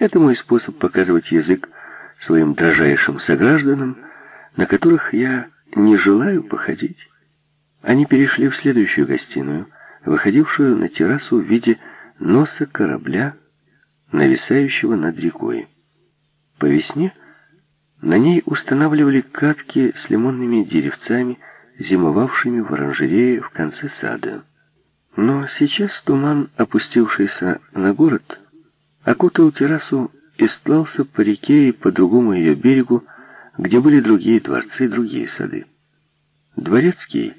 Это мой способ показывать язык своим дрожайшим согражданам, на которых я не желаю походить. Они перешли в следующую гостиную, выходившую на террасу в виде носа корабля, нависающего над рекой. По весне на ней устанавливали катки с лимонными деревцами, зимовавшими в оранжерее в конце сада. Но сейчас туман, опустившийся на город, окутал террасу и стлался по реке и по другому ее берегу, где были другие дворцы и другие сады. Дворецкий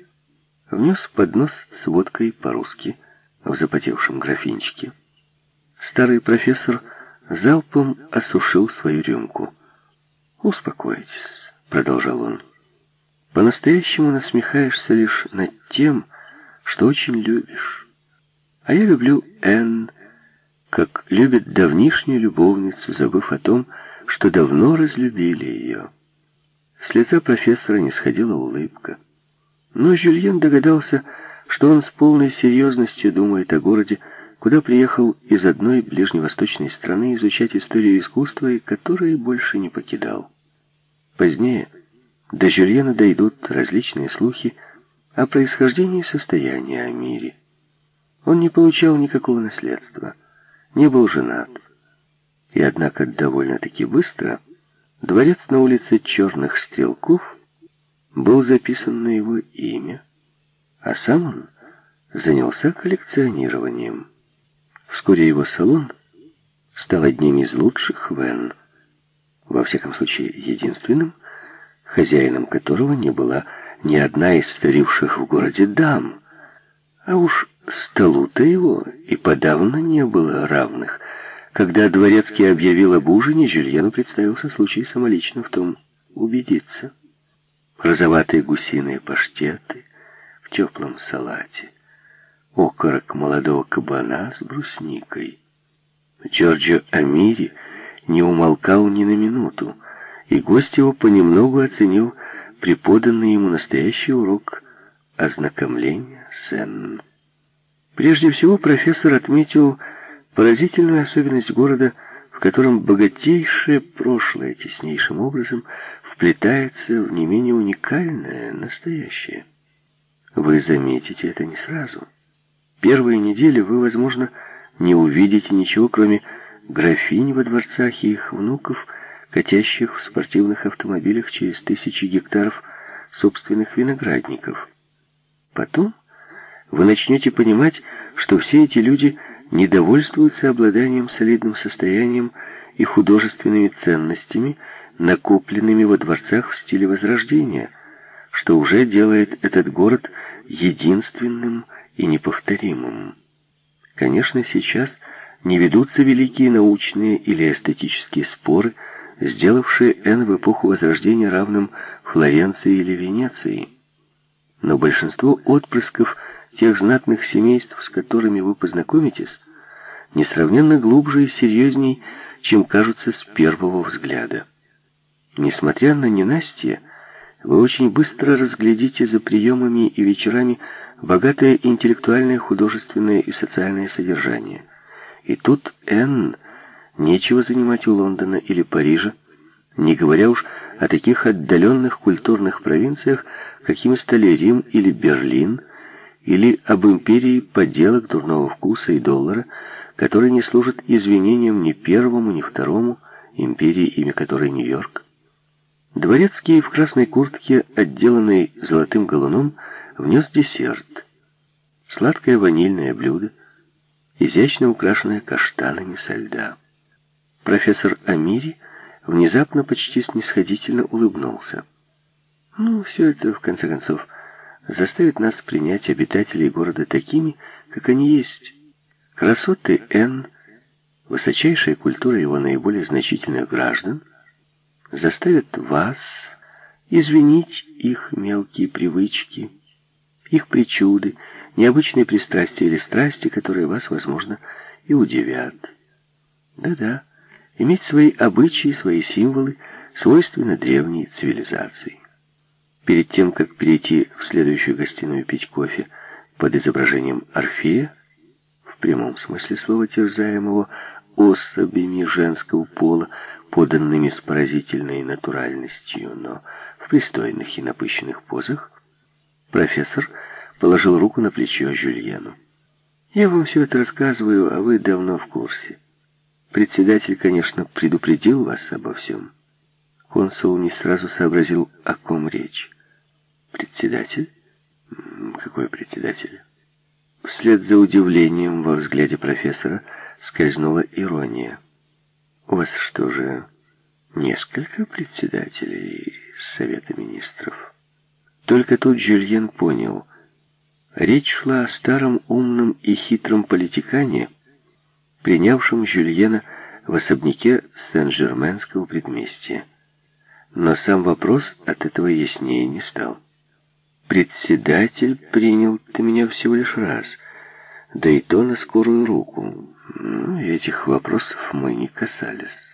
внес поднос с водкой по-русски в запотевшем графинчике. Старый профессор залпом осушил свою рюмку. «Успокойтесь», — продолжал он. «По-настоящему насмехаешься лишь над тем, что очень любишь. А я люблю Энн, как любит давнишнюю любовницу, забыв о том, что давно разлюбили ее». С лица профессора не сходила улыбка. Но Жюльен догадался, что он с полной серьезностью думает о городе, куда приехал из одной ближневосточной страны изучать историю искусства и который больше не покидал. Позднее до Жюльена дойдут различные слухи о происхождении и состоянии о мире. Он не получал никакого наследства, не был женат. И однако довольно-таки быстро дворец на улице Черных Стрелков был записан на его имя, а сам он занялся коллекционированием. Вскоре его салон стал одним из лучших в Н, во всяком случае единственным, хозяином которого не была ни одна из старивших в городе дам, а уж столу-то его и подавно не было равных. Когда Дворецкий объявил об ужине, Жюльену представился случай самолично в том убедиться розоватые гусиные паштеты в теплом салате, окорок молодого кабана с брусникой. Джорджо Амири не умолкал ни на минуту, и гость его понемногу оценил преподанный ему настоящий урок ознакомления с Энн. Прежде всего профессор отметил поразительную особенность города, в котором богатейшее прошлое теснейшим образом вплетается в не менее уникальное настоящее. Вы заметите это не сразу. Первые недели вы, возможно, не увидите ничего, кроме графинь во дворцах и их внуков, катящих в спортивных автомобилях через тысячи гектаров собственных виноградников. Потом вы начнете понимать, что все эти люди не довольствуются обладанием солидным состоянием и художественными ценностями, накопленными во дворцах в стиле Возрождения, что уже делает этот город единственным и неповторимым. Конечно, сейчас не ведутся великие научные или эстетические споры, сделавшие Н в эпоху Возрождения равным Флоренции или Венеции. Но большинство отпрысков тех знатных семейств, с которыми вы познакомитесь, несравненно глубже и серьезней, чем кажутся с первого взгляда. Несмотря на ненастье, вы очень быстро разглядите за приемами и вечерами богатое интеллектуальное, художественное и социальное содержание. И тут Н. нечего занимать у Лондона или Парижа, не говоря уж о таких отдаленных культурных провинциях, какими стали Рим или Берлин, или об империи поделок дурного вкуса и доллара, которые не служат извинением ни первому, ни второму, империи, имя которой Нью-Йорк. Дворецкий в красной куртке, отделанной золотым галуном, внес десерт. Сладкое ванильное блюдо, изящно украшенное каштанами со льда. Профессор Амири внезапно почти снисходительно улыбнулся. Ну, все это, в конце концов, заставит нас принять обитателей города такими, как они есть. Красоты Н, высочайшая культура его наиболее значительных граждан — заставят вас извинить их мелкие привычки, их причуды, необычные пристрастия или страсти, которые вас, возможно, и удивят. Да-да, иметь свои обычаи, свои символы, свойственно древней цивилизации. Перед тем, как перейти в следующую гостиную пить кофе под изображением Орфея, в прямом смысле слова терзаемого особями женского пола, поданными с поразительной натуральностью, но в пристойных и напыщенных позах, профессор положил руку на плечо Жюльену. «Я вам все это рассказываю, а вы давно в курсе. Председатель, конечно, предупредил вас обо всем». Консул не сразу сообразил, о ком речь. «Председатель? Какой председатель?» Вслед за удивлением во взгляде профессора скользнула ирония. «У вас что же, несколько председателей Совета Министров?» Только тут Жюльен понял. Речь шла о старом умном и хитром политикане, принявшем Жюльена в особняке Сен-Жерменского предместья. Но сам вопрос от этого яснее не стал. «Председатель принял ты меня всего лишь раз, да и то на скорую руку. Ну, этих вопросов мы не касались».